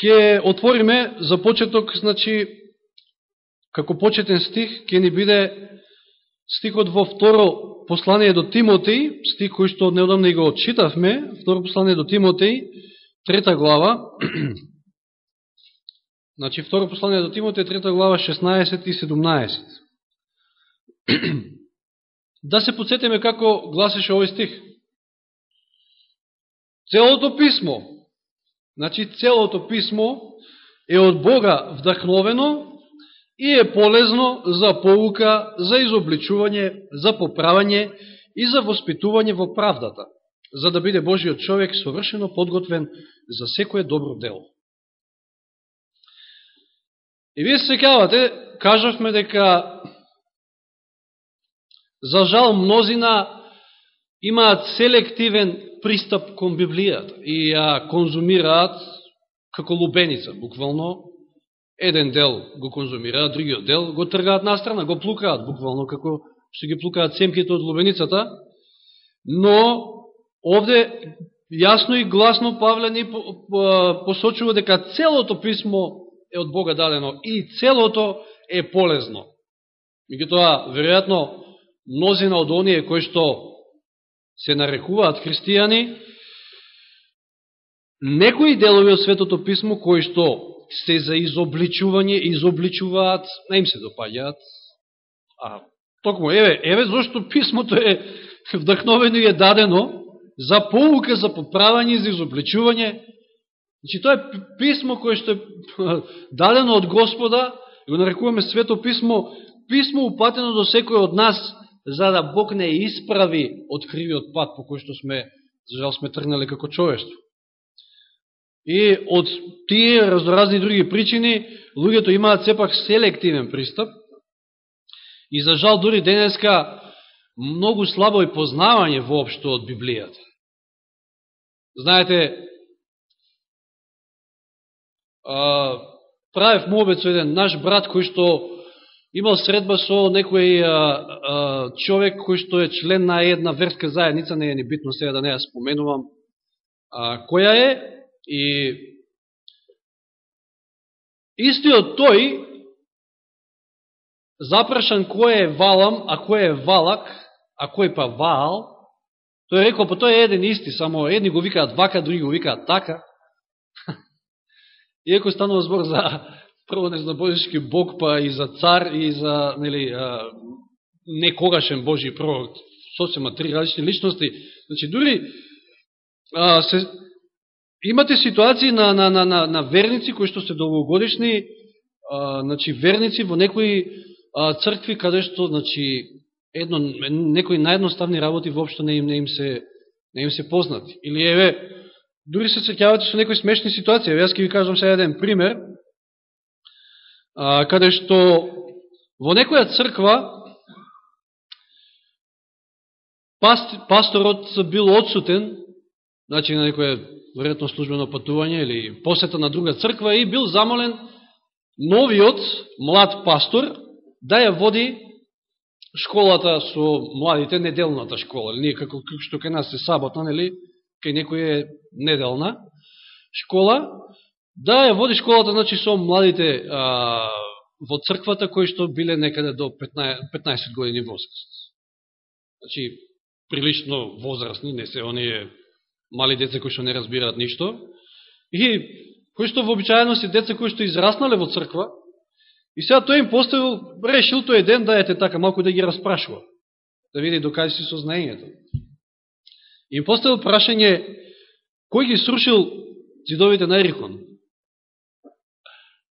Ке отвориме за почеток, значи, како почетен стих, ќе ни биде стихот во второ послание до Тимотеј, стих кој што неодамна и го отчитавме, второ послание до Тимотеј, трета глава, значи второ послание до Тимотеј, трета глава, 16 и 17. да се подсетиме како гласеше овој стих. Целото писмо, значи целото писмо е од Бога вдахновено и е полезно за поука, за изобличување, за поправање и за воспитување во правдата, за да биде Божиот човек совршено подготвен за секое добро дело. И вие се кавате, кажавме дека за жал мнозина имаат селективен пристап кон Библијата и ја конзумираат како лубеница, буквално еден дел го конзумираат, другиот дел го тргаат настрана, го плукаат, буквално како што ги плукаат семките од лубеницата, но овде јасно и гласно Павле ни посочува дека целото писмо е од Бога дадено и целото е полезно. Меѓутоа, веројатно, мнозина од оние кои што се нарекуваат христијани, некои делови од Светото Писмо кои што се за изобличување, изобличуваат, не им се допаѓаат. А токму, еве, еве зашто писмото е вдахновено и е дадено за поука, за поправање, за изобличување. Значи, тоа е писмо кое што е дадено од Господа, го нарекуваме Свето писмо, писмо упатено до секој од нас, за да Бог не исправи од кривиот пат по кој што сме, за жал сме тргнали како човештво. И од тие разноразни други причини, луѓето имаат сепак селективен пристап. И за жал, дури денеска, многу слабо и познавање воопшто од Библијата. Знаете, правев му обед со еден наш брат кој што имал средба со некој а, а, човек кој што е член на една верска заедница, не е ни битно сега да не ја споменувам, а, која е, И истиот тој запрашан кој е Валам, а кој е Валак, а кој па Ваал, тој рекол, па тој е еден исти, само едни го викаат вака, други го викаат така. Иако станува збор за прво не за Божишки Бог, па и за цар, и за нели, а, некогашен Божи пророк, сосема три различни личности. Значи, дури а, се Имате ситуации на, на, на, на, на верници кои што се долгогодишни, а, значи, верници во некои а, цркви каде што значи, едно, некои наједноставни работи воопшто не им, не им, се, не им се познати. Или еве, дури се сеќавате со некои смешни ситуации. Еве, јас ќе ви кажам сега еден пример, каде што во некоја црква паст, пасторот бил одсутен, значи на некоја веројатно службено патување или посета на друга црква и бил замолен новиот млад пастор да ја води школата со младите, неделната школа. Ние како што кај нас е саботна, нели, кај некој е неделна школа, да ја води школата значи со младите а, во црквата кои што биле некаде до 15, 15 години возраст. Значи, прилично возрастни, не се оние мали деца кои што не разбираат ништо, и кои што вообичаено се деца кои што израснале во црква, и сега тој им поставил, решил тој ден да ете така малку да ги распрашува, да види докаде си сознанието. И им поставил прашање, кој ги срушил зидовите на Ерихон?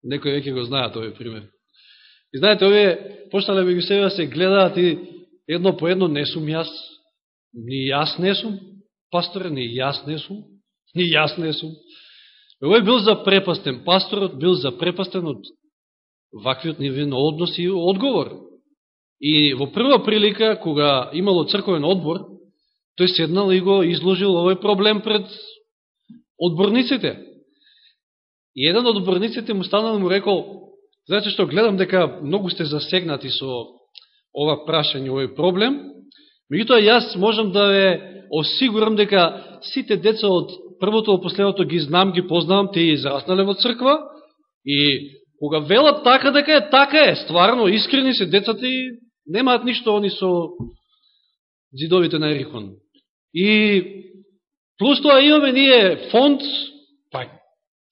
Некој веќе го знаат овој пример. И знаете, овие ме ги себе да се гледаат и едно по едно не сум јас, ни јас не сум, пасторе, не јас не сум, не јас не сум. Овој бил запрепастен, пасторот бил запрепастен од ваквиот нивен однос и одговор. И во прва прилика, кога имало црковен одбор, тој седнал и го изложил овој проблем пред одборниците. И еден од обрниците му станал и му рекол, знаете што, гледам дека многу сте засегнати со ова прашање, овој проблем, меѓутоа јас можам да ве осигурам дека сите деца од првото во последното ги знам, ги познавам, тие израснале во црква и кога велат така дека е, така е, стварно, искрени се децата и немаат ништо они со зидовите на Ерихон. И плюс тоа имаме ние фонд,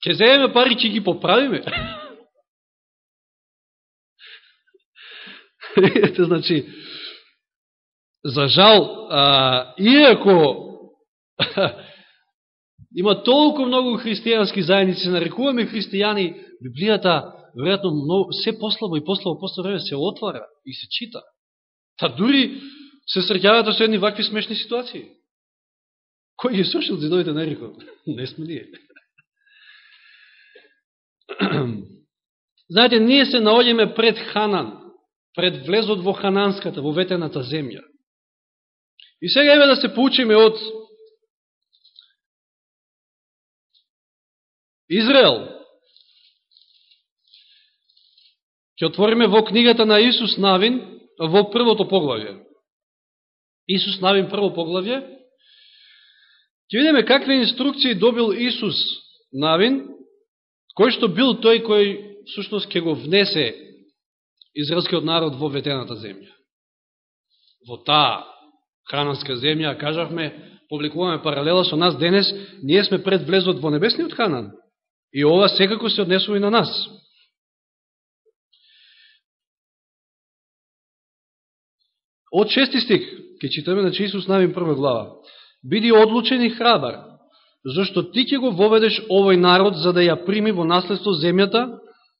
ќе земеме пари, ќе ги поправиме. Ете, значи, за жал, а, иако има толку многу христијански заедници, нарекуваме христијани, Библијата, веројатно, се послабо и послабо, после време се отвара и се чита. Та дури се среќавате да со едни вакви смешни ситуации. Кој ги сушил зидовите на Ерико? Не сме ние. Знаете, ние се наоѓаме пред Ханан, пред влезот во Хананската, во ветената земја. И сега еве да се поучиме од Израел. Ќе отвориме во книгата на Исус Навин, во првото поглавје. Исус Навин прво поглавје. Ќе видиме какви инструкции добил Исус Навин, кој што бил тој кој сушност ќе го внесе израелскиот народ во ветената земја. Во таа хананска земја, кажавме, публикуваме паралела со нас денес, ние сме пред влезот во небесниот Ханан. И ова секако се однесува и на нас. Од шести стик, ќе читаме, значи Исус навим прва глава. Биди одлучен и храбар, зашто ти ќе го воведеш овој народ за да ја прими во наследство земјата,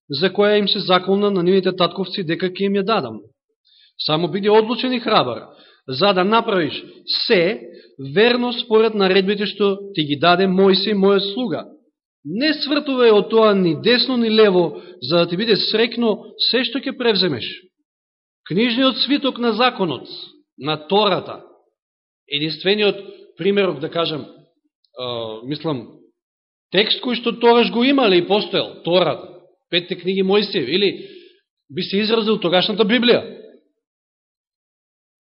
за која им се заколна на нивните татковци дека ќе им ја дадам. Само биди одлучен и храбар, за да направиш се верно според наредбите што ти ги даде Мојсе, мојот слуга. Не свртувај од тоа ни десно ни лево, за да ти биде срекно се што ќе превземеш. Книжниот свиток на законот, на Тората, единствениот примерок, да кажам, мислам, текст кој што тогаш го имале и постоел, Тората, петте книги Мојсиев, или би се изразил тогашната Библија.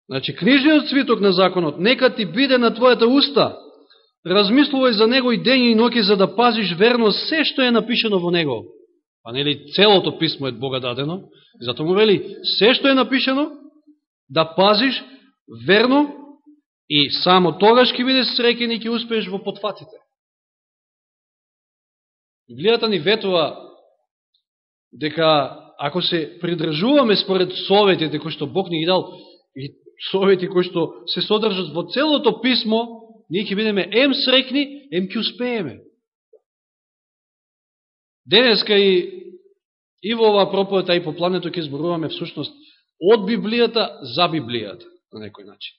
Значи, книжниот свиток на законот, нека ти биде на твојата уста, размислувај за него и ден и ноки, за да пазиш верно се што е напишено во него. Па, нели целото писмо е Бога дадено, затоа му вели, се што е напишено, да пазиш верно и само тогаш ќе бидеш среќен и ќе успееш во потфатите. Библијата ни ветува дека ако се придржуваме според советите кои што Бог ни ги дал, и совети кои што се содржат во целото писмо, ние ќе бидеме ем срекни, ем ќе успееме. Денеска и, и во оваа проповета и по плането ќе зборуваме всушност од Библијата за Библијата, на некој начин.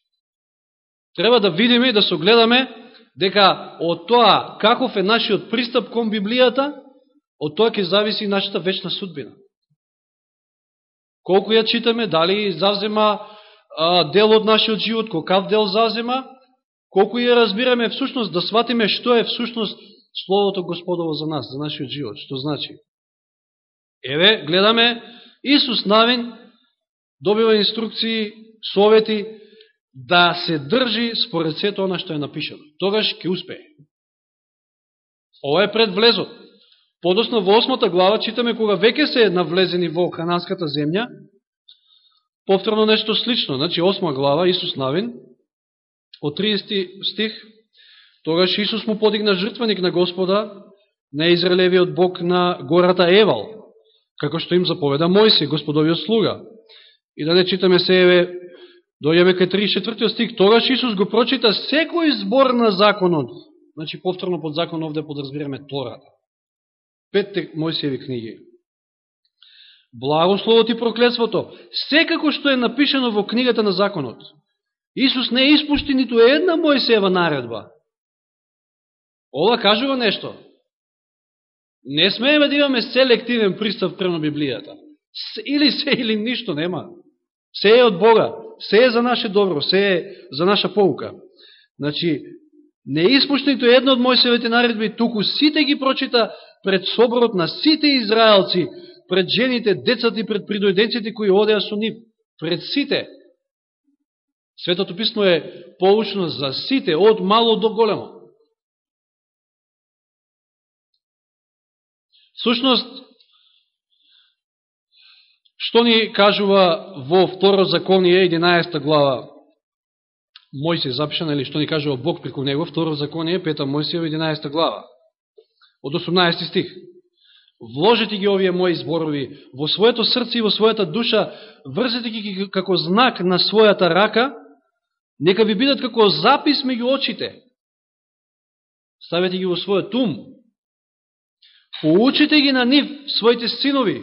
Треба да видиме и да се дека од тоа каков е нашиот пристап кон Библијата, од тоа ќе зависи нашата вечна судбина. Колку ја читаме, дали завзема а, дел од нашиот живот, колкав дел завзема, колку ја разбираме всушност, да сватиме што е всушност Словото Господово за нас, за нашиот живот, што значи. Еве, гледаме, Исус Навин добива инструкции, совети, да се држи според сето она што е напишано. Тогаш ќе успее. Ова е пред влезот. Подосно во осмата глава читаме кога веќе се навлезени во Хананската земја, повторно нешто слично. Значи, осма глава, Исус Навин, од 30 стих, тогаш Исус му подигна жртвеник на Господа, на Израелевиот Бог на гората Евал, како што им заповеда Мојси, Господовиот слуга. И да не читаме се, еве, дојаме кај 34 стих, тогаш Исус го прочита секој збор на законот, значи повторно под закон овде подразбираме Тората. Петте Мојсиеви книги. Благословот и проклетството, секако што е напишено во книгата на законот. Исус не испушти ниту една Мојсиева наредба. Ова кажува нешто. Не смееме да имаме селективен пристав према Библијата. Или се, или ништо нема. Се е од Бога се е за наше добро, се е за наша полука. Значи, не испуштнито едно од Мојсевите наредби, туку сите ги прочита пред соборот на сите израелци, пред жените, децата и пред придојденците кои одеа со нив, пред сите. Светото писмо е поучно за сите, од мало до големо. Сушност, што ни кажува во второ законие, 11 глава, Мојсија запишана, или што ни кажува Бог преку него, второ законие, 5 Мојсија, 11 глава, од 18 стих. Вложете ги овие мои зборови во своето срце и во својата душа, врзете ги како знак на својата рака, нека ви бидат како запис меѓу очите. Ставете ги во својот ум. Поучите ги на нив, своите синови.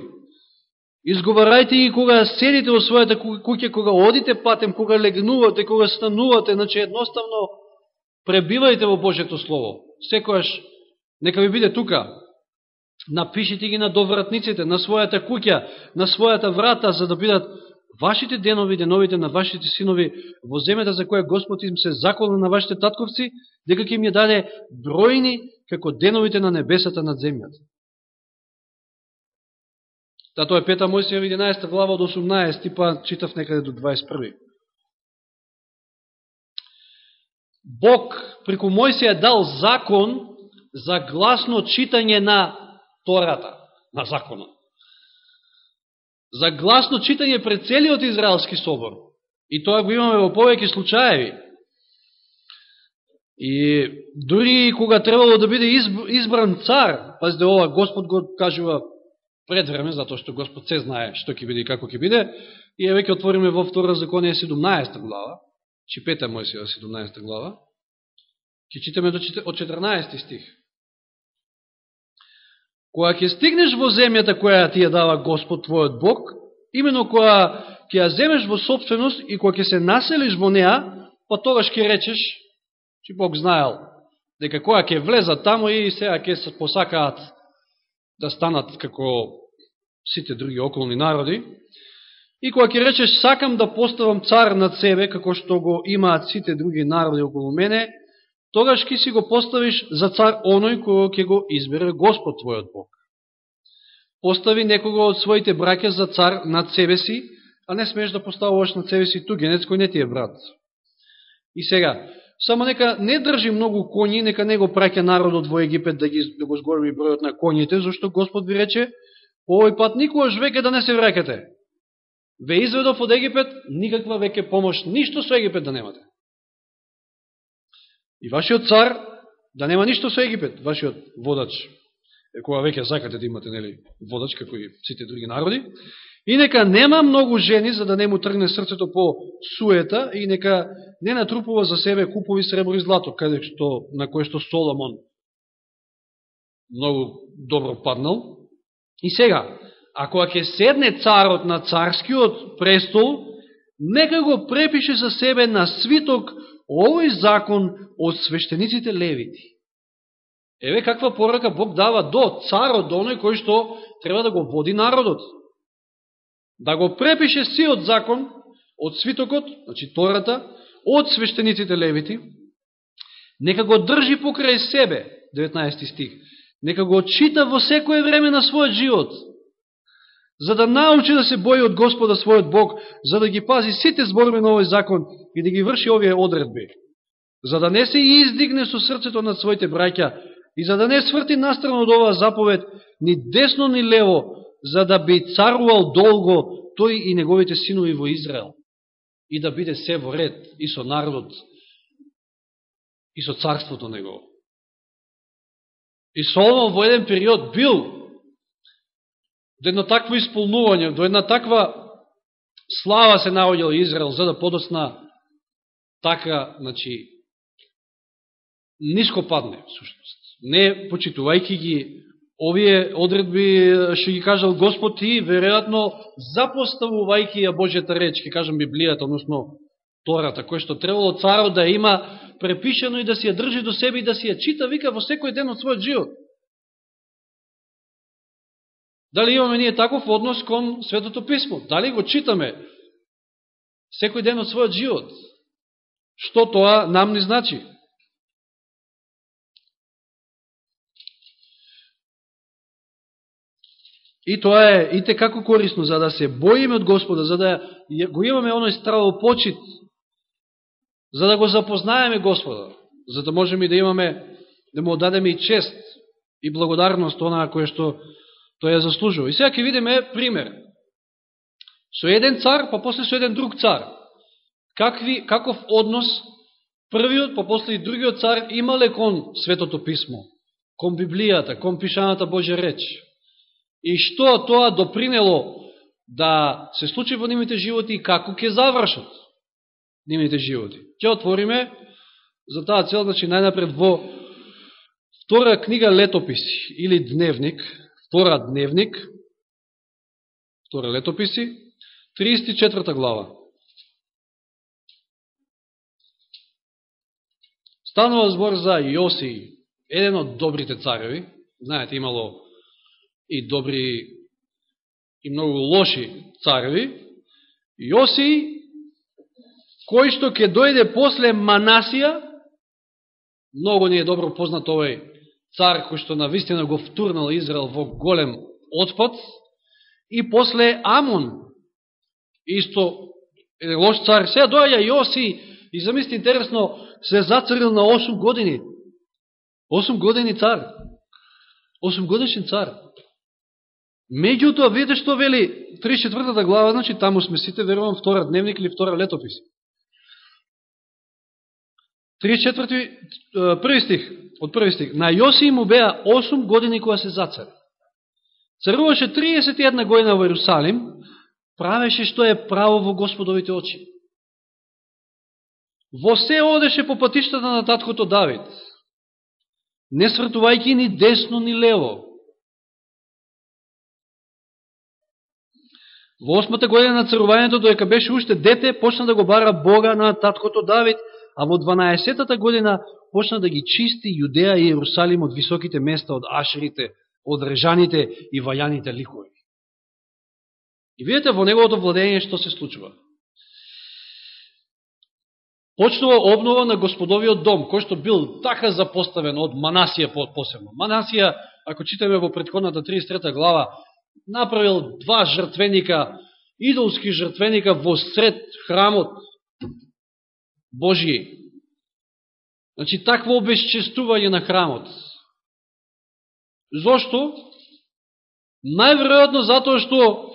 Изговарајте ги кога седите во својата куќа, кога одите патем, кога легнувате, кога станувате, значи едноставно пребивајте во Божјето Слово. Секојаш, нека ви биде тука, Напишите ги на довратниците, на својата куќа, на својата врата, за да бидат вашите денови, деновите на вашите синови во земјата за која Господ им се заколна на вашите татковци, дека ќе им ја даде бројни како деновите на небесата над земјата. Та тоа е Пета Мојсија 11 глава од 18, па читав некаде до 21. Бог преку Мојсија дал закон за гласно читање на Тората, на Закона. За гласно читање пред целиот Израелски собор. И тоа го имаме во повеќе случаеви. И дури кога требало да биде избран цар, пазите ова, Господ го кажува пред време, затоа што Господ се знае што ќе биде и како ќе биде, и еве веќе отвориме во втора законија 17 глава, чипета Мојсија 17 глава, ќе читаме од 14 стих. Која ќе стигнеш во земјата која ти ја дава Господ твојот Бог, имено која ќе ја земеш во собственост и која ќе се населиш во неа, па тогаш ќе речеш, че Бог знаел, дека која ќе влезат тамо и сега ќе се посакаат да станат како сите други околни народи, и кога ќе речеш, сакам да поставам цар над себе, како што го имаат сите други народи околу мене, тогаш ќе си го поставиш за цар оној кој ќе го избере Господ твојот Бог. Постави некого од своите браке за цар над себе си, а не смеш да поставуваш над себе си тугенец кој не ти е брат. И сега, само нека не држи многу коњи, нека не го праќа народот во Египет да, ги, да го сгорби бројот на коњите, зашто Господ ви рече, овој пат никогаш веќе да не се вракате. Ве изведов од Египет, никаква веќе помош, ништо со Египет да немате. И вашиот цар да нема ништо со Египет, вашиот водач, кога веќе закате да имате нели, водач, како и сите други народи, и нека нема многу жени, за да не му тргне срцето по суета, и нека не натрупува за себе купови сребро и злато, каде што, на кое што Соломон многу добро паднал. И сега, ако ќе седне царот на царскиот престол, нека го препише за себе на свиток овој закон од свештениците левити. Еве каква порака Бог дава до царот, до оној кој што треба да го води народот. Да го препише сиот закон од свитокот, значи Тората, од свештениците левити, нека го држи покрај себе, 19 стих, нека го чита во секое време на својот живот, за да научи да се бои од Господа својот Бог, за да ги пази сите зборови на овој закон и да ги врши овие одредби, за да не се издигне со срцето над своите браќа и за да не сврти настрано од оваа заповед ни десно ни лево, за да би царувал долго тој и неговите синови во Израел и да биде се во ред и со народот и со царството негово. И Соломон во еден период бил до едно такво исполнување, до една таква слава се наоѓал Израел, за да подосна така, значи, ниско падне, всушност. Не почитувајки ги овие одредби, што ги кажал Господ и, веројатно, запоставувајќи ја Божјата реч, ке кажам Библијата, односно Тората, кој што требало царот да има препишено и да си ја држи до себе и да си ја чита, вика, во секој ден од својот живот. Дали имаме ние таков однос кон Светото Писмо? Дали го читаме секој ден од својот живот? Што тоа нам не значи? И тоа е и те како корисно, за да се боиме од Господа, за да го имаме оној страво почит, за да го запознаеме Господа, за да можеме да имаме, да му одадеме и чест и благодарност онаа која што Тој ја заслужува. И сега ќе видиме пример. Со еден цар, па после со еден друг цар. Какви, каков однос првиот, па после и другиот цар имале кон Светото Писмо, кон Библијата, кон пишаната Божја реч. И што тоа допринело да се случи во нивните животи и како ќе завршат нивните животи. Ќе отвориме за таа цел, значи најнапред во втора книга Летописи или Дневник, втора Дневник, втора Летописи, 34 глава. Станува збор за Јоси, еден од добрите цареви. Знаете, имало и добри и многу лоши цареви. Јоси, кој што ќе дојде после Манасија, многу не е добро познат овој цар кој што на вистина го втурнал Израел во голем отпад, и после Амон, исто е лош цар. се дојаја Јоси и замисли интересно, се зацарил на 8 години. 8 години цар. 8 годишен цар. Меѓутоа, видите што вели 34 глава, значи таму сме сите, верувам, втора дневник или втора летопис. 34 први стих, од први стих. На Јоси му беа 8 години кога се зацар. Царуваше 31 година во Иерусалим, правеше што е право во Господовите очи. Во се одеше по патиштата на таткото Давид, не свртувајќи ни десно ни лево. Во осмата година на царувањето, доека беше уште дете, почна да го бара Бога на таткото Давид, а во 12-тата година почна да ги чисти Јудеја и Јерусалим од високите места, од ашерите, од режаните и вајаните ликови. И видите во неговото владење што се случува. Почнува обнова на господовиот дом, кој што бил така запоставен од Манасија посебно. Манасија, ако читаме во предходната 33 глава, направил два жртвеника, идолски жртвеника во сред храмот Божиј. Значи, такво обесчестување на храмот. Зошто? Најверојатно затоа што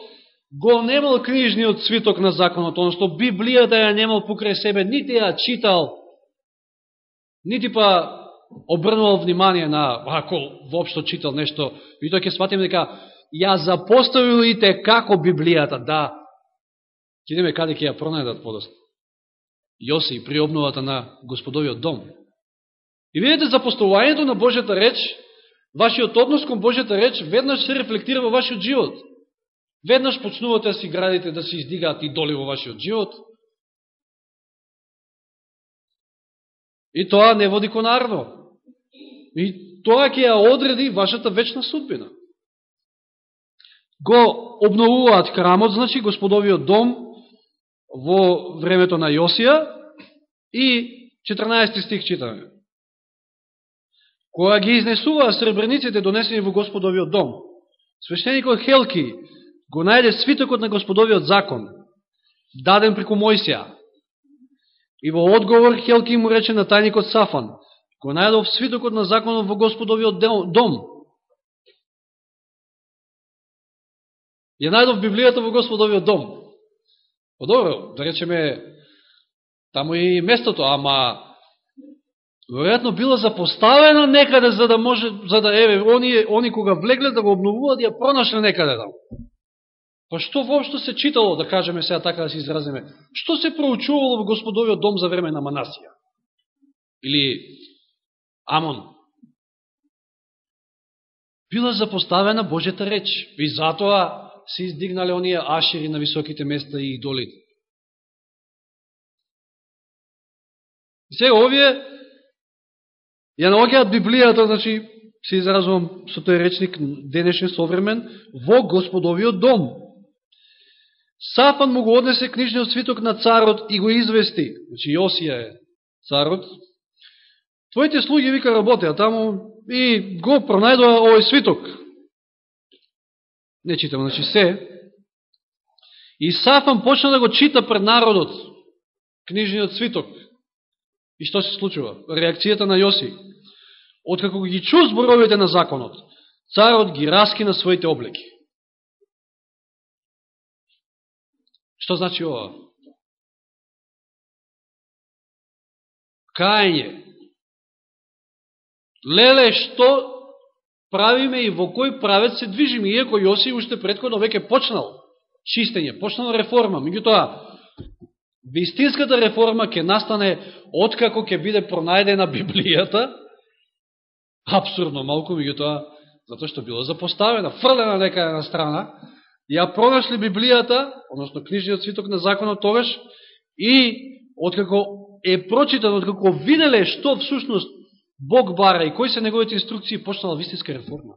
го немал книжниот свиток на законот, одnosno Библијата ја немал покрај себе, нити ја читал, нити па обрнувал внимание на, ако воопшто читал нешто, и тој ќе сватим дека ја запоставилите како Библијата, да, ќе идеме каде ќе ја пронајдат подост. Јоси при обновата на Господовиот дом. И видите, запоставувањето на Божјата реч, вашиот однос кон Божјата реч, веднаш се рефлектира во вашиот живот. Веднаш почнувате да си градите, да се издигаат идоли во вашиот живот. И тоа не води кон арно. И тоа ќе ја одреди вашата вечна судбина. Го обновуваат храмот, значи господовиот дом, во времето на Јосија и 14 стих читаме. Која ги изнесува сребрениците донесени во господовиот дом, свештеникот Хелки го најде свитокот на Господовиот закон, даден преку Мојсија. И во одговор Хелки му рече на тајникот Сафан, го најдов свитокот на законот во Господовиот дом. Ја најдов Библијата во Господовиот дом. О, добро, да речеме, таму и местото, ама веројатно била запоставена некаде за да може за да еве они они кога влегле да го обновуваат ја пронашле некаде таму. Па што воопшто се читало, да кажеме сега така да се изразиме, што се проучувало во Господовиот дом за време на Манасија? Или Амон? Била запоставена Божјата реч и затоа се издигнале оние ашери на високите места и идолите. И овие ја наоѓаат Библијата, значи, се изразувам со тој речник денешен современ, во Господовиот дом. Сафан му го однесе книжниот свиток на царот и го извести. Значи, Јосија е царот. Твоите слуги вика работеа таму и го пронајдоа овој свиток. Не читаме, значи се. И Сафан почна да го чита пред народот книжниот свиток. И што се случува? Реакцијата на Јоси. Откако ги чу зборовите на законот, царот ги раски на своите облеки. Што значи ова? Кајање. Леле, што правиме и во кој правец се движиме, иако Јоси уште предходно веќе почнал чистење, почнал реформа. Меѓутоа, вистинската реформа ќе настане откако ќе биде пронајдена Библијата, абсурдно малку, меѓутоа, затоа што било запоставена, фрлена некаде на страна, ја пронашли Библијата, односно книжниот свиток на законот тогаш, и откако е прочитано, откако виделе што всушност Бог бара и кои се неговите инструкции, почнала вистинска реформа.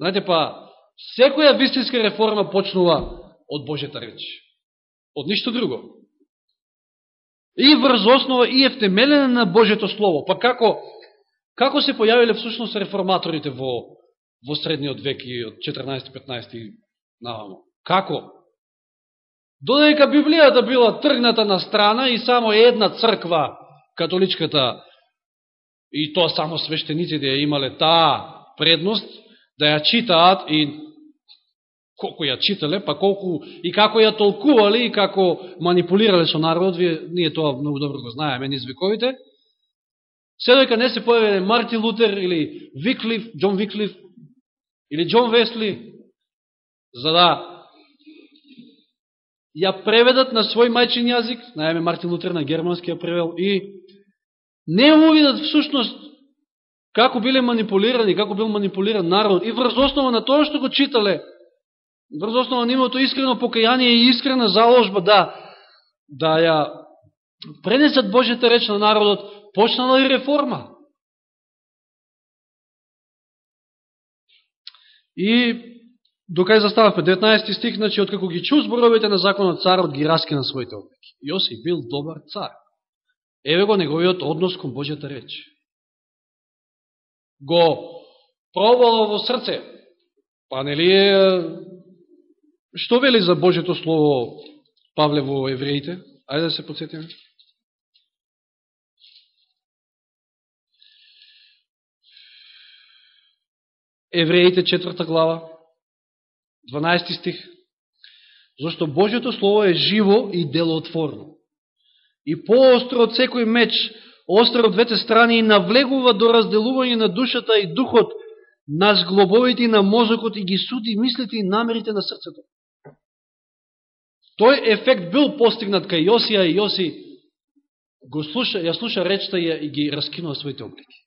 Знаете па, секоја вистинска реформа почнува од Божјата реч. Од ништо друго. И врз основа и е втемелена на Божјето Слово. Па како, како се појавиле всушност реформаторите во, во средниот век и од 14-15 навамо? Како? Додека Библијата била тргната на страна и само една црква, католичката, и тоа само свештениците ја имале таа предност, да ја читаат и колку ја читале, па колку и како ја толкували и како манипулирале со народот, вие, ние тоа многу добро го знаеме низ вековите. Се не се појавиле Марти Лутер или Виклиф, Джон Виклиф или Джон Весли, за да ја преведат на свој мајчин јазик, најаме Мартин Лутер на германски ја превел, и не увидат всушност како биле манипулирани, како бил манипулиран народ, и врз основа на тоа што го читале, врз основа на имото искрено покаяние и искрена заложба да, да ја пренесат Божјата реч на народот, почнала и реформа. И докај застававме 19 стих, значи, откако ги чу зборовите на законот, царот ги раски на своите облеки. Јосиф бил добар цар. Еве го неговиот однос кон Божјата реч. Го пробало во срце. Па нели е Што вели за Божјето Слово Павле во евреите? Ајде да се подсетиме. Евреите, четврта глава, 12 стих. Зашто Божето Слово е живо и делотворно. И поостро од секој меч, остро од двете страни и навлегува до разделување на душата и духот, на зглобовите и на мозокот и ги суди мислите и намерите на срцето. Тој ефект бил постигнат кај Јосија и Јоси го слуша, ја слуша речта и, и ги раскинува своите облики.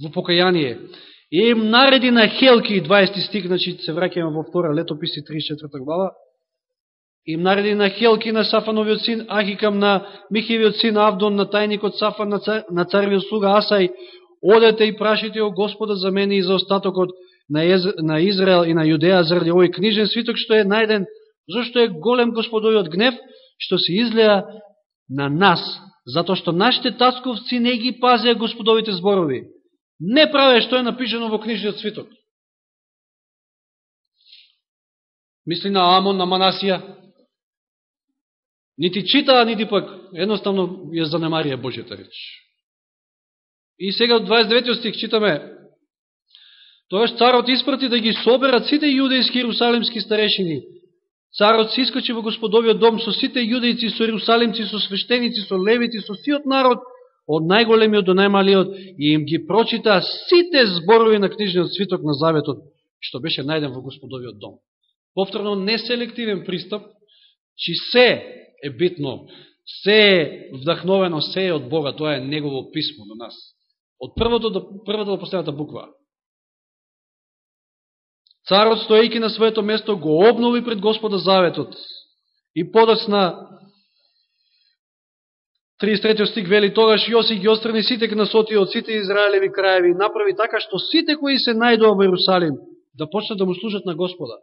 Во покаяние. И им нареди на Хелки, 20 стик, значи се враќаме во втора летописи, 34 глава, им нареди на Хелки, на Сафановиот син Ахикам, на Михевиот син Авдон, на тајникот Сафан, на, цар, на царвиот слуга Асај, одете и прашите о Господа за мене и за остатокот на, Ез, на Израел и на Јудеја заради овој книжен свиток што е најден Зошто е голем господовиот гнев, што се излеа на нас, затоа што нашите тасковци не ги пазеа господовите зборови. Не праве што е напишено во книжниот свиток. Мисли на Амон, на Манасија. Нити читаа, нити пак едноставно ја занемарија Божјата реч. И сега од 29 стих читаме Тоаш царот испрати да ги соберат сите јудејски и јерусалимски старешини Царот се искачи во господовиот дом со сите јудејци, со јерусалимци со свештеници, со левици, со сиот народ, од најголемиот до најмалиот, и им ги прочита сите зборови на книжниот свиток на Заветот, што беше најден во господовиот дом. Повторно, неселективен пристап, чи се е битно, се е вдахновено, се е од Бога, тоа е Негово писмо до нас. Од првото до, првата до последната буква. Царот, стоејќи на своето место, го обнови пред Господа заветот. И подоцна 33 стик вели, тогаш Јоси ги острани сите кнасоти од сите Израелеви краеви и направи така што сите кои се најдува во Иерусалим да почнат да му служат на Господа.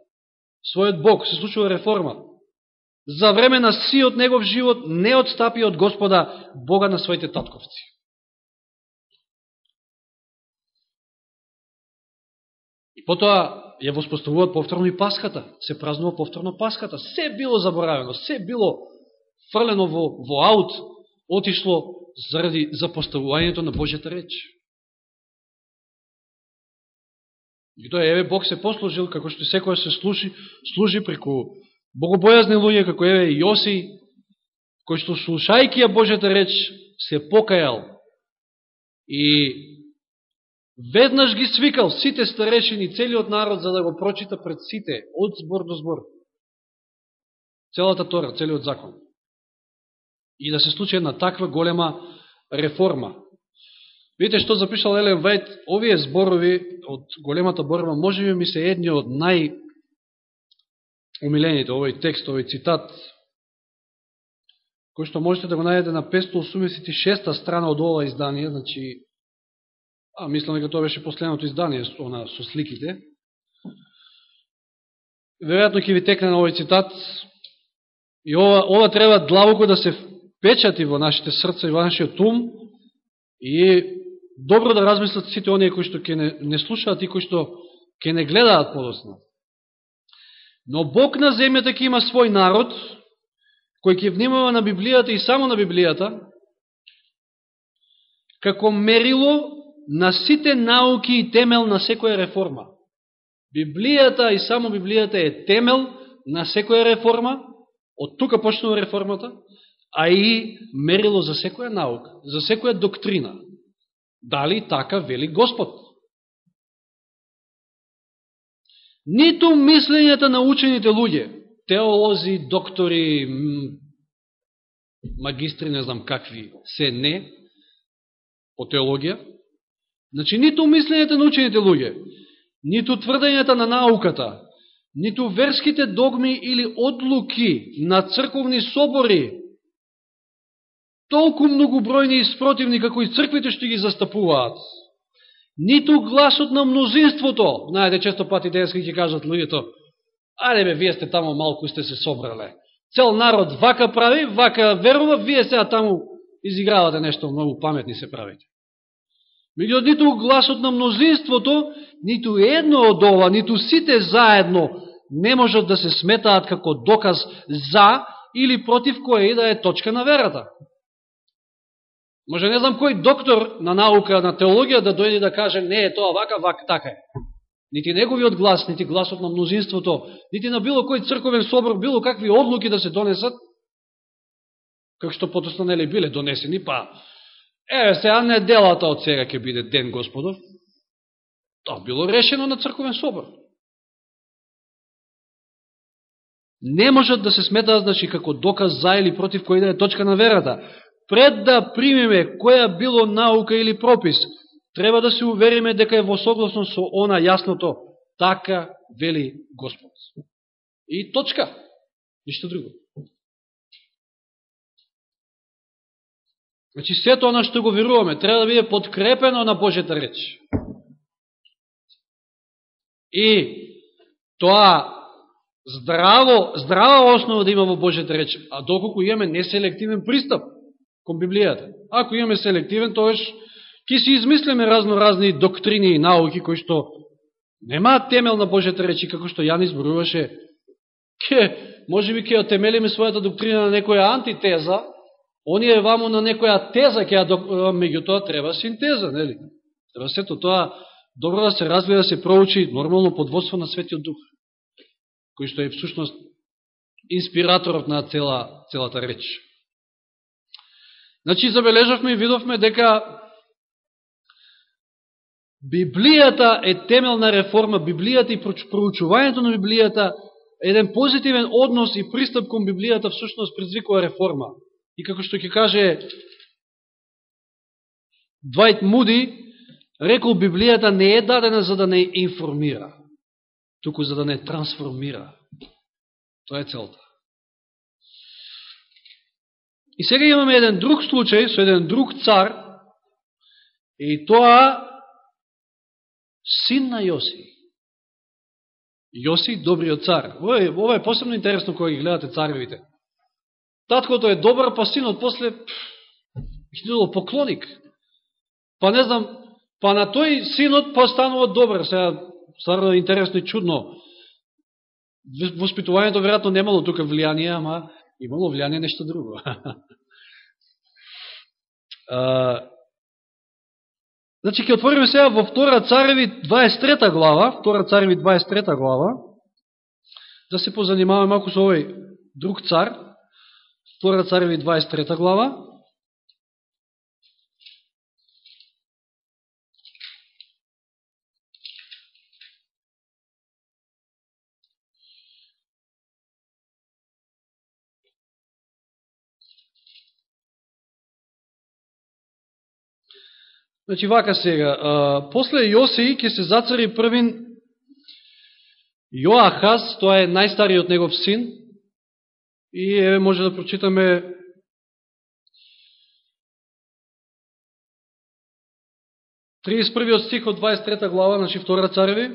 Својот Бог се случува реформа. За време на сиот негов живот не отстапи од Господа, Бога на своите татковци. И потоа ја воспоставуваат повторно и Пасхата. Се празнува повторно Пасхата. Се било заборавено, се било фрлено во, во аут, отишло заради запоставувањето на Божјата реч. И тоа еве Бог се послужил, како што секој се служи, служи преку богобојазни луѓе, како еве Јоси, кој што слушајќи ја Божјата реч, се покајал и веднаш ги свикал сите старешини, целиот народ, за да го прочита пред сите, од збор до збор. Целата Тора, целиот закон. И да се случи една таква голема реформа. Видите што запишал Елен Вајт, овие зборови од големата борба, може би ми се едни од нај умилените, овој текст, овој цитат, кој што можете да го најдете на 586 страна од ова издание, значи, а мислам дека тоа беше последното издание она, со сликите. Веројатно ќе ви текне на овој цитат, и ова, ова треба длабоко да се печати во нашите срца и во нашиот ум, и добро да размислат сите оние кои што ќе не, не слушаат и кои што ќе не гледаат подосна. Но Бог на земјата ќе има свој народ, кој ќе внимава на Библијата и само на Библијата, како мерило на сите науки и темел на секоја реформа. Библијата и само Библијата е темел на секоја реформа, од тука почнува реформата, а и мерило за секоја наука, за секоја доктрина. Дали така вели Господ? Ниту мислењата на учените луѓе, теолози, доктори, магистри, не знам какви, се не, по теологија, значи ниту мислењата на учените луѓе, ниту тврдењата на науката, ниту верските догми или одлуки на црковни собори, толку многобројни и спротивни како и црквите што ги застапуваат. Ниту гласот на мнозинството, знаете, често пати денеска ќе кажат луѓето, ајде бе, вие сте тамо малку сте се собрале. Цел народ вака прави, вака верува, вие сега таму изигравате нешто многу паметни се правите. Меѓу ниту гласот на мнозинството, ниту едно од ова, ниту сите заедно не можат да се сметаат како доказ за или против која и да е точка на верата. Може не знам кој доктор на наука, на теологија да дојде да каже не е тоа вака, вака, така е. Нити неговиот глас, нити гласот на мнозинството, нити на било кој црковен собор, било какви одлуки да се донесат, како што потосна нели биле донесени, па еве сега неделата од сега ќе биде ден Господов, тоа било решено на црковен собор. Не можат да се сметаат значи, како доказ за или против кој да е точка на верата пред да примеме која било наука или пропис, треба да се увериме дека е во согласно со она јасното, така вели Господ. И точка. Ништо друго. Значи, сето оно што го веруваме, треба да биде подкрепено на Божета реч. И тоа здраво, здрава основа да има во Божета реч, а доколку имаме неселективен пристап, кон Библијата. Ако имаме селективен, тоеш ќе си измислиме разноразни доктрини и науки кои што немаат темел на Божјата речи, како што Јан изборуваше, ке, може би ќе отемелиме својата доктрина на некоја антитеза, оние вамо на некоја теза, ќе меѓу тоа треба синтеза, нели? Треба сето тоа добро да се разгледа, да се проучи нормално подводство на Светиот Дух, кој што е всушност инспираторот на цела, целата реч. Значи, забележавме и видовме дека Библијата е темелна реформа, Библијата и проучувањето на Библијата еден позитивен однос и пристап кон Библијата всушност предзвикува реформа. И како што ќе каже Двајт Муди, рекол Библијата не е дадена за да не информира, туку за да не трансформира. Тоа е целта. И сега имаме еден друг случај со еден друг цар, и тоа син на Јоси. Јоси, добриот цар. Ова е, ова е посебно интересно кога ги гледате царевите. Таткото е добар, па синот после идоло поклоник. Па не знам, па на тој синот па станува добар. Сега, стварно интересно и чудно. Воспитувањето веројатно немало тука влијание, ама имало влијание нешто друго. а, Значи, ќе отвориме сега во 2 Цареви 23 глава, 2 Цареви 23 глава, да се позанимаваме малко со овој друг цар, 2 Цареви 23 глава, Значи, вака сега, а, после Јосеј ќе се зацари првин Јоахаз, тоа е најстариот негов син, и еве може да прочитаме првиот стих од 23 глава, значи втора цареви.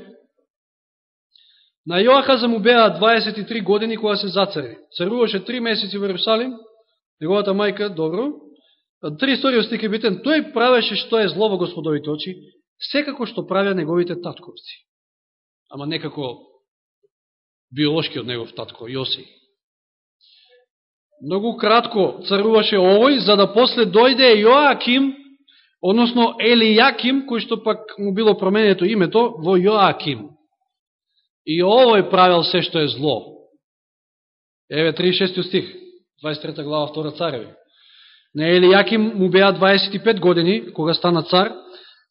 На Јоахаза му беа 23 години кога се зацари. Царуваше 3 месеци во Иерусалим, неговата мајка, добро, Три историја стик битен. Тој правеше што е зло во господовите очи, секако што правеа неговите татковци. Ама некако биолошки од негов татко, Јоси. Многу кратко царуваше овој, за да после дојде Јоаким, односно Елијаким, кој што пак му било променето името, во Јоаким. И овој правил се што е зло. Еве 36 стих, 23 глава 2 цареви. На Елијаким му беа 25 години, кога стана цар,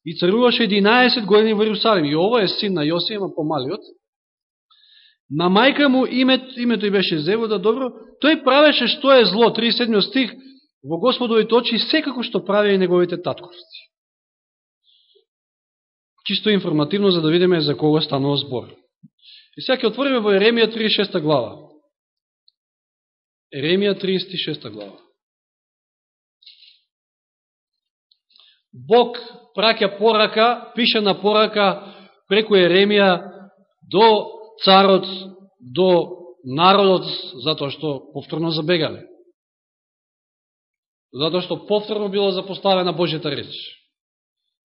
и царуваше 11 години во Иерусалим. И ова е син на Јосија, ма помалиот. На мајка му името, името и беше Зевода, добро, тој правеше што е зло, 37 стих, во Господовите очи, секако што прави и неговите татковци. Чисто информативно, за да видиме за кого станува збор. И сега ќе отвориме во Еремија 36 глава. Еремија 36 глава. Бог праќа порака, пише на порака преку Еремија до царот, до народот, затоа што повторно забегале. Затоа што повторно било запоставена Божјата реч.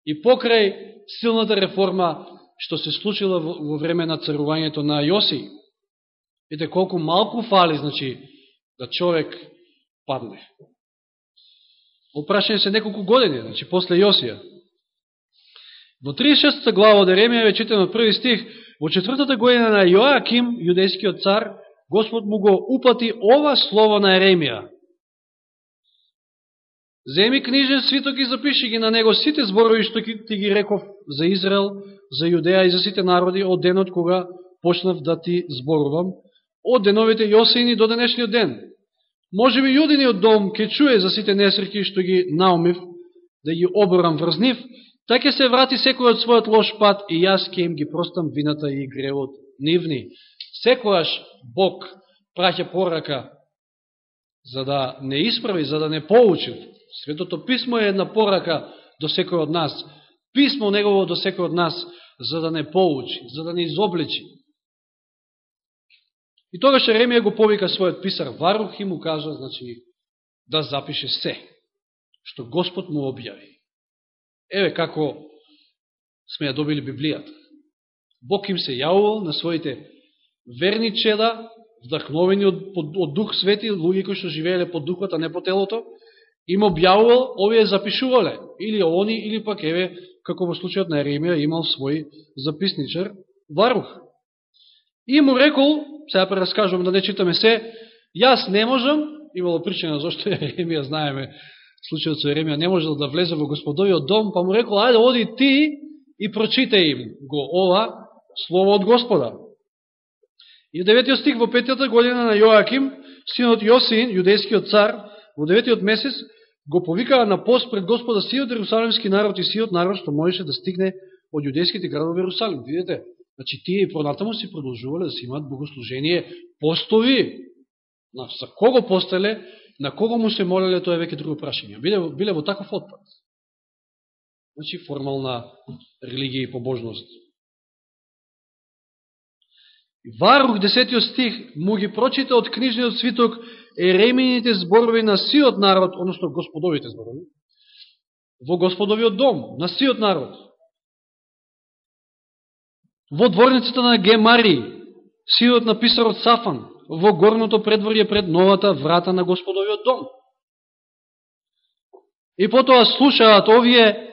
И покрај силната реформа што се случила во време на царувањето на Јоси, ете колку малку фали, значи, да човек падне. Опрашање се неколку години, значи после Јосија. Во 36 глава од Еремија ве читаме први стих, во четвртата година на Јоаким, јудејскиот цар, Господ му го упати ова слово на Еремија. Земи книжен свиток и запиши ги на него сите зборови што ти ги реков за Израел, за Јудеја и за сите народи од денот кога почнав да ти зборувам, од деновите Јосини до денешниот ден. Може би јудиниот дом ќе чуе за сите несреќи што ги наумив, да ги оборам врз нив, така се врати секој од својот лош пат и јас ке им ги простам вината и гревот нивни. Секојаш Бог праќа порака за да не исправи, за да не поучи. Светото писмо е една порака до секој од нас. Писмо негово до секој од нас, за да не поучи, за да не изобличи. И тогаш Еремија го повика својот писар Варух и му кажа, значи, да запише се, што Господ му објави. Еве како сме ја добили Библијата. Бог им се јавувал на своите верни чеда, вдахновени од, од Дух Свети, луѓе кои што живееле под Духот, а не по телото, им објавувал, овие запишувале, или они, или пак, еве, како во случајот на Еремија, имал свој записничар, Варух. И му рекол, сега прераскажувам да не читаме се, јас не можам, имало причина зашто Еремија, знаеме, случајот со Еремија не можел да влезе во господовиот дом, па му рекол, ајде оди ти и прочитај им го ова слово од Господа. И деветиот стих во петијата година на Јоаким, синот Јосин, јудејскиот цар, во деветиот месец, го повикаа на пост пред Господа сиот Ерусалимски народ и сиот народ што можеше да стигне од јудејските градови Ерусалим. Видите, Значи, тие и пронатаму си продолжувале да си имаат богослужение постови. На, за кого постеле, на кого му се молеле, тоа е веќе друго прашање. Биле, биле во таков отпад. Значи, формална религија и побожност. Варух, десетиот стих, му ги прочита од книжниот свиток еремините зборови на сиот народ, односно господовите зборови, во господовиот дом, на сиот народ во дворницата на Гемари, синот на писарот Сафан, во горното предворје пред новата врата на Господовиот дом. И потоа слушаат овие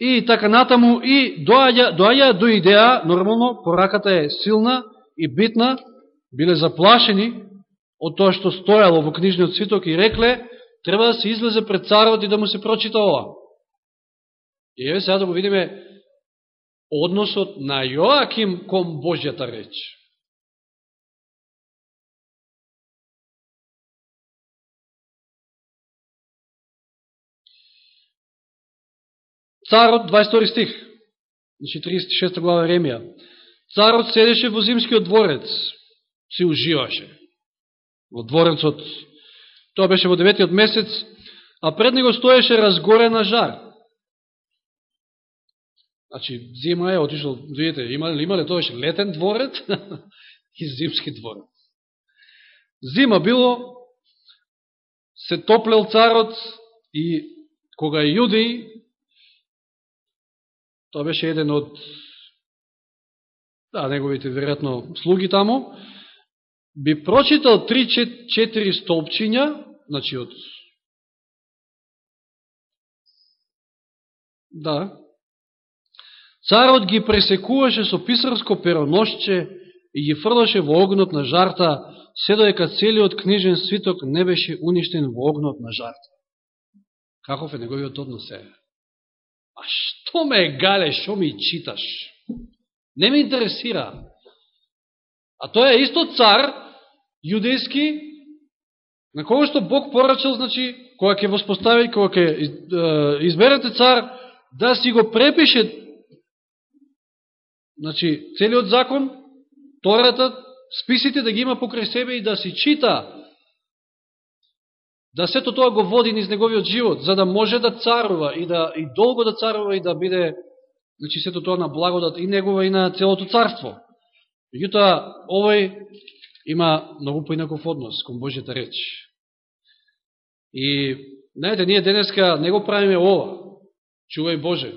И така натаму, и доаѓа, доаѓа до идеја, нормално, пораката е силна и битна, биле заплашени од тоа што стојало во книжниот свиток и рекле, треба да се излезе пред царот и да му се прочита ова. И еве сега да го видиме односот на Јоаким кон Божјата реч. Царот, 22 стих, значи 36 глава Ремија. Царот седеше во зимскиот дворец, си уживаше. Во дворецот, тоа беше во деветиот месец, а пред него стоеше разгорена жар. Значи, зима е, отишел, видите, имале, имале тоа летен дворец и зимски дворец. Зима било, се топлел царот и кога јуди Тоа беше еден од да, неговите, веројатно, слуги таму. Би прочитал 3-4 столбчиња, значи од Да. Царот ги пресекуваше со писарско пероношче и ги фрлаше во огнот на жарта, се доека целиот книжен свиток не беше уништен во огнот на жарта. Каков е неговиот однос е? А што ме гале, што ми читаш? Не ме интересира. А тоа е исто цар, јудејски, на кого што Бог порачал, значи, кога ќе воспостави, кога ќе изберете цар, да си го препише, значи, целиот закон, Тората, списите да ги има покрај себе и да си чита да сето тоа го води низ неговиот живот, за да може да царува и да и долго да царува и да биде значи сето тоа на благодат и негова и на целото царство. Меѓутоа овој има многу поинаков однос кон Божјата реч. И знаете, ние денеска не го правиме ова. Чувај Боже,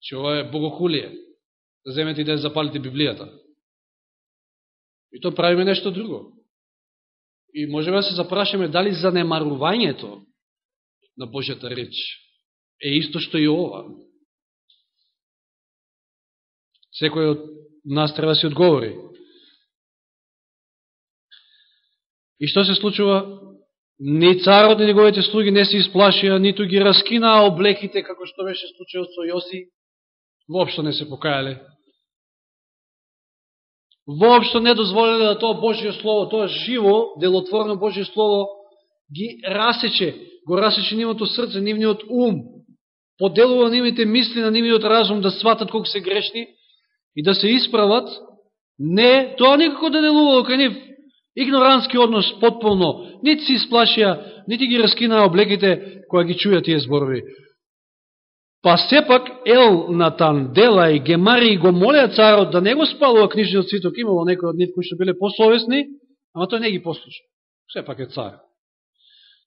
че ова е богохулие. Да земете и да запалите Библијата. И то правиме нешто друго. И можеме да се запрашаме дали занемарувањето на Божјата реч е исто што и ова. Секој од нас треба да си одговори. И што се случува? Ни царот, ни неговите слуги не се исплашија, ниту ги раскинаа облеките, како што беше случајот со Јоси. Воопшто не се покајале. Воопшто не дозволиле да тоа Божие Слово, тоа живо, делотворно Божие Слово, ги расече, го расече нивното срце, нивниот ум, поделува нивните мисли на нивниот разум да сватат колко се грешни и да се исправат, не, тоа никако да делувало кај нив. Игнорански однос потполно, нити се исплашија, нити ги раскинаа облеките која ги чуја тие зборови. Па сепак Ел Натан, Дела и Гемари го молеа царот да не го спалува книжниот свиток, имало некои од нив кои што биле посовесни, ама тој не ги послуша. Сепак е цар.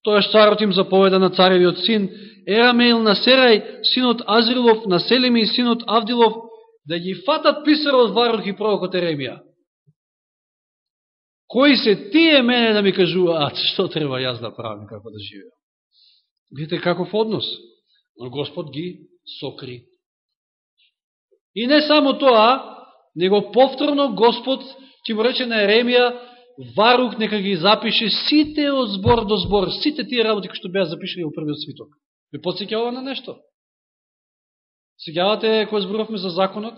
Тојаш царот им заповеда на царевиот син, Ерамеил на Серај, синот Азрилов, на Селими и синот Авдилов, да ги фатат писарот Варух и пророкот Еремија. Кои се тие мене да ми кажуваат што треба јас да правам како да живеам? Видите каков однос? Но Господ ги сокри. И не само тоа, него повторно Господ ќе му рече на Еремија, Варух нека ги запише сите од збор до збор, сите тие работи кои што беа запишени во првиот свиток. Ви подсеќа ова на нешто? Сегавате кој зборувавме за законот,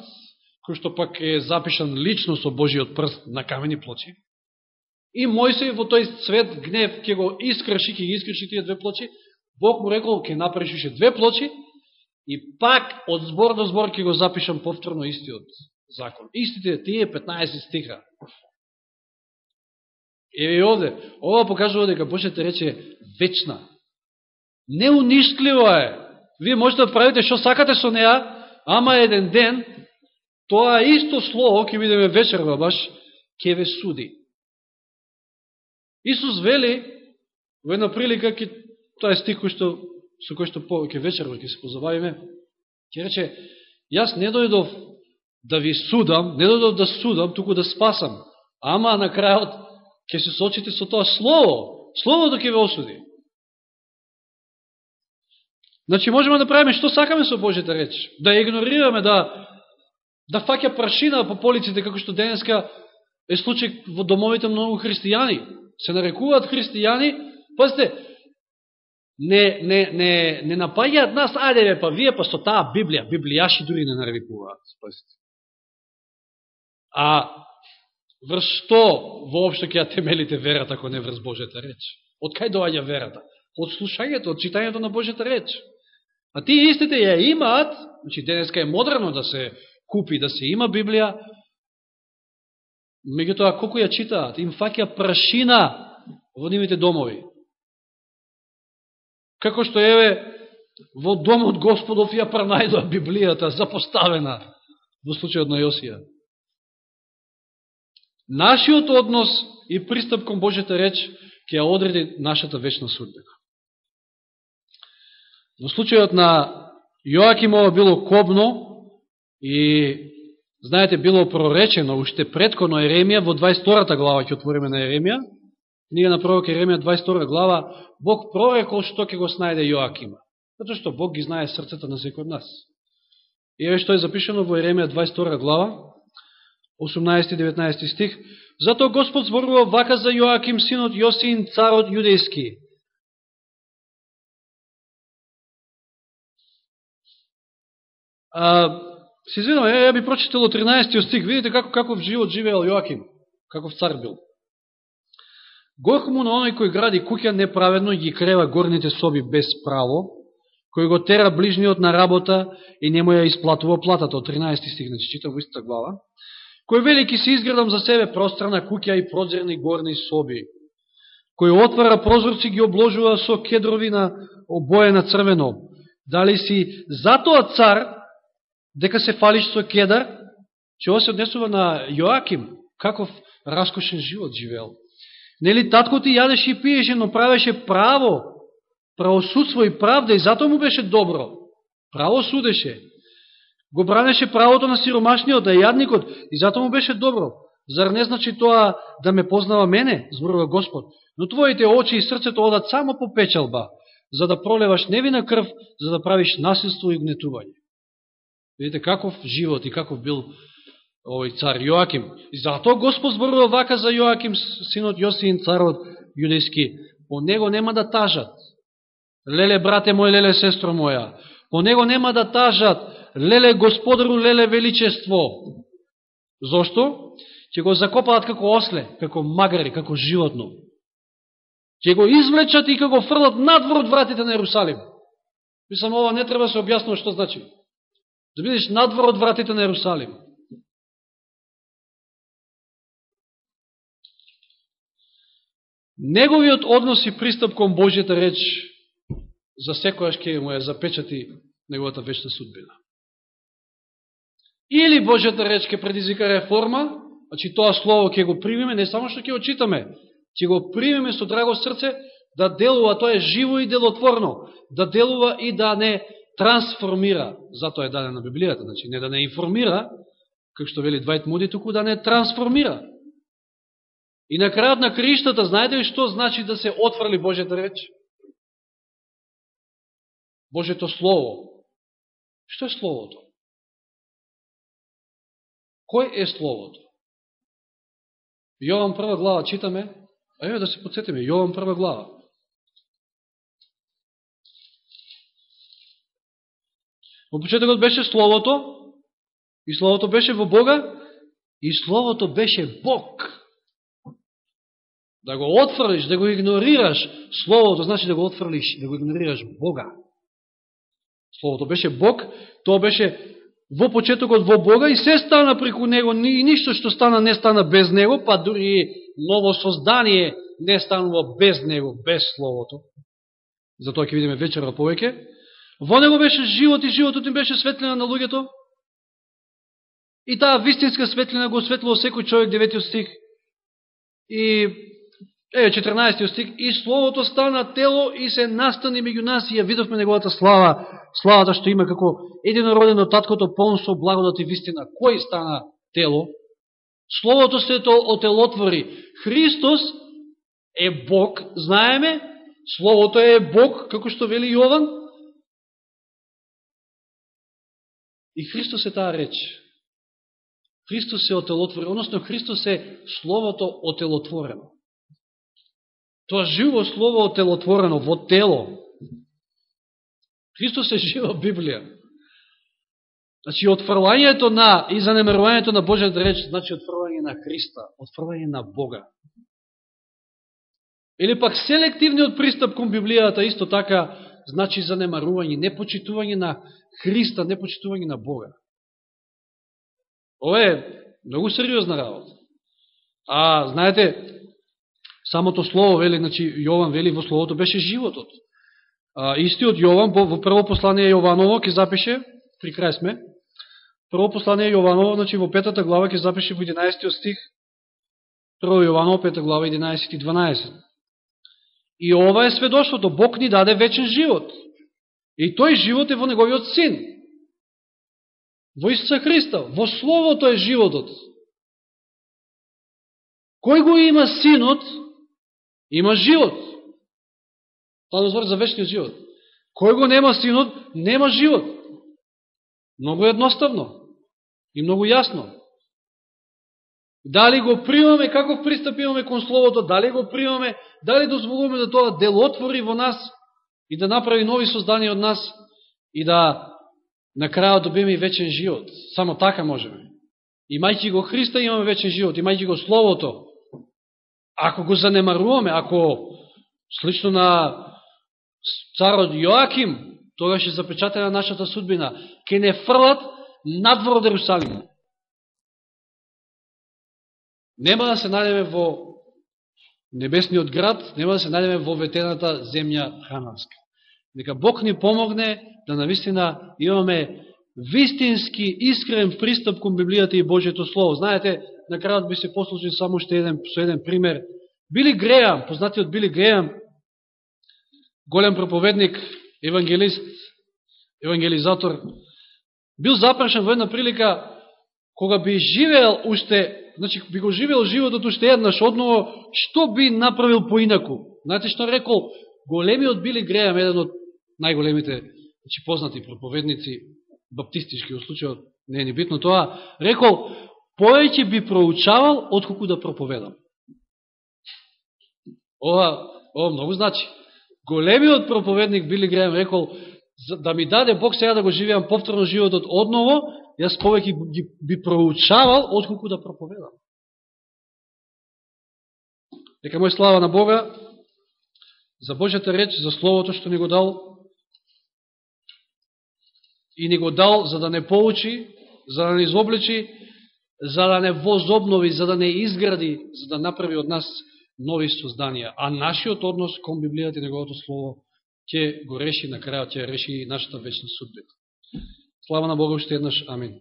кој што пак е запишан лично со Божиот прст на камени плочи, и Мојсей во тој свет гнев ќе го искрши, ќе ги искрши тие две плочи, Бог му рекол, ќе направиш уште две плочи и пак од збор до збор ќе го запишам повторно истиот закон. Истите тие 15 стиха. Еве овде, ова покажува дека Божјата рече вечна. Неуништлива е. Вие можете да правите што сакате со неа, ама еден ден, тоа исто слово, ќе бидеме вечерва баш, ќе ве суди. Исус вели, во една прилика, ќе Тоа е стих кој што, со кој што повеќе вечерва ќе се позабавиме. Ќе рече, јас не дојдов да ви судам, не дојдов да судам, туку да спасам. Ама на крајот ќе се сочите со тоа слово. Словото да ќе ве осуди. Значи, можеме да правиме што сакаме со Божјата реч. Да игнорираме, да, да фаќа прашина по полиците, како што денеска е случај во домовите многу христијани. Се нарекуваат христијани, пазите, не, не, не, не напаѓаат нас, ајде бе, па вие па со таа Библија, библијаши дури не нарвикуваат, спасите. А врз што воопшто ќе ја темелите верата, ако не врз Божјата реч? Од кај доаѓа верата? Од слушањето, од читањето на Божјата реч. А тие истите ја имаат, значи денеска е модерно да се купи, да се има Библија, меѓутоа колку ја читаат, им фаќа прашина во нивните домови. Како што еве во домот Господов ја пронајдоа Библијата запоставена во случајот на Јосија. Нашиот однос и пристап кон Божјата реч ќе ја одреди нашата вечна судбина. Во случајот на Јоаким ова било кобно и знаете, било проречено уште предходно Еремија во 22 глава ќе отвориме на Еремија. Ние на пророк Еремија 22 глава Бог прорекол што ќе го снајде Јоакима. Зато што Бог ги знае срцата на секој од нас. И еве што е запишено во Еремија 22 глава, 18-19 стих. Зато Господ зборува вака за Јоаким, синот Јосин, царот јудејски. А, се извинам, ја, ја би прочитал 13 стих. Видите како, каков живот живеел Јоаким, каков цар бил. Горко му на оној кој гради куќа неправедно и ги крева горните соби без право, кој го тера ближниот на работа и не му ја исплатува платата. Од 13 стих, значи читам во истата глава кој велики се изградам за себе пространа куќа и прозерни горни соби, кој отвара прозорци ги обложува со кедрови на на црвено. Дали си затоа цар, дека се фалиш со кедар, че ова се однесува на Јоаким, каков раскошен живот живеел. Нели татко ти јадеше и пиеше, но правеше право, правосудство и правда, и затоа му беше добро. Право судеше. Го бранеше правото на сиромашниот, да јадникот, и затоа му беше добро. Зар не значи тоа да ме познава мене, зборува Господ, но твоите очи и срцето одат само по печалба, за да пролеваш невина крв, за да правиш насилство и гнетување. Видите каков живот и каков бил овој цар Јоаким. И затоа Господ зборува вака за Јоаким, синот Јосиин, царот јудејски. По него нема да тажат. Леле, брате мој, леле, сестро моја. По него нема да тажат леле господару, леле величество. Зошто? Ќе го закопаат како осле, како магари, како животно. Ќе го извлечат и како фрлат надвор од вратите на Јерусалим. Мислам, ова не треба да се објаснува што значи. Да бидеш надвор од вратите на Јерусалим. Неговиот однос и пристап кон Божјата реч за секојаш ќе му ја запечати неговата вечна судбина. Или Божјата реч ќе предизвика реформа, значи тоа слово ќе го примиме, не само што ќе го читаме, ќе го примиме со драго срце, да делува, тоа е живо и делотворно, да делува и да не трансформира, затоа е дадена Библијата, значи не да не информира, како што вели Двајт Муди, туку да не трансформира. И на крајот на криштата, знаете ли што значи да се отврли Божјата реч? Божјето Слово. Што е Словото? Кој е Словото? Јован прва глава читаме, а еве да се подсетиме, Јован прва глава. Во почетокот беше Словото, и Словото беше во Бога, и Словото беше Бог. Да го отфрлиш, да го игнорираш Словото, значи да го отфрлиш, да го игнорираш Бога. Словото беше Бог, тоа беше во почетокот во Бога и се стана преку Него, и ништо што стана не стана без Него, па дури ново создание не станува без Него, без Словото. Затоа ќе видиме вечера повеќе. Во Него беше живот и животот им беше светлина на луѓето. И таа вистинска светлина го осветлува секој човек, 9 стих. И Еве 14 стих, и Словото стана тело и се настани меѓу нас и ја видовме неговата слава, славата што има како единороден од таткото полн со благодат и вистина. Кој стана тело? Словото се то отелотвори. Христос е Бог, знаеме, Словото е Бог, како што вели Јован, И Христос е таа реч. Христос е отелотвори. односно Христос е Словото отелотворено. Тоа живо Слово отелотворено во тело. Христос е жива Библија. Значи, отфрлањето на и занемерувањето на Божјата реч, значи отфрлање на Христа, отфрлање на Бога. Или пак селективниот пристап кон Библијата исто така значи занемарување, непочитување на Христа, непочитување на Бога. Ова е многу сериозна работа. А, знаете, самото слово, вели, значи, Јован вели, во словото беше животот. А, истиот Јован, во прво послание Јованово, ќе запише, при крај сме, прво послание Јованово, значи, во петата глава ќе запише во 11 стих, прво Јованово, пета глава, 11 и 12. И ова е сведоштвото, Бог ни даде вечен живот. И тој живот е во неговиот син. Во Исуса Христа, во Словото е животот. Кој го има синот, има живот. Тоа да збори за вечниот живот. Кој го нема синот, нема живот. Многу едноставно и многу јасно. Дали го примаме, како пристап имаме кон Словото, дали го примаме, дали дозволуваме да тоа делотвори во нас и да направи нови создани од нас и да на крајот добиме и вечен живот. Само така можеме. Имајќи го Христа имаме вечен живот, имајќи го Словото. Ако го занемаруваме, ако слично на царот Јоаким, тогаш е запечатена нашата судбина, ке не фрлат надвор од Ерусалим. Нема да се најдеме во небесниот град, нема да се најдеме во ветената земја хананска. Нека Бог ни помогне да навистина имаме вистински, искрен пристап кон Библијата и Божието Слово. Знаете, на крајот би се послужил само уште еден, со еден пример. Били Греам, познатиот Били Греам, голем проповедник, евангелист, евангелизатор, бил запрашен во една прилика кога би живеел уште, значи би го живеел животот уште еднаш одново, што би направил поинаку? Знаете што рекол? Големиот Били Греам, еден од најголемите значи, познати проповедници, баптистички, во случајот не е ни битно тоа, рекол, повеќе би проучавал, отколку да проповедам. Ова, ова многу значи. Големиот проповедник Били греем рекол, да ми даде Бог сега да го живеам повторно животот одново, јас повеќе би, би проучавал, отколку да проповедам. Нека мој слава на Бога за Божјата реч, за Словото што ни го дал и ни го дал за да не поучи, за да не изобличи, за да не возобнови, за да не изгради, за да направи од нас нови созданија. А нашиот однос кон Библијата и Неговото Слово ќе го реши на крајот, ќе реши и нашата вечна судбина. Слава на Бога уште еднаш. Амин.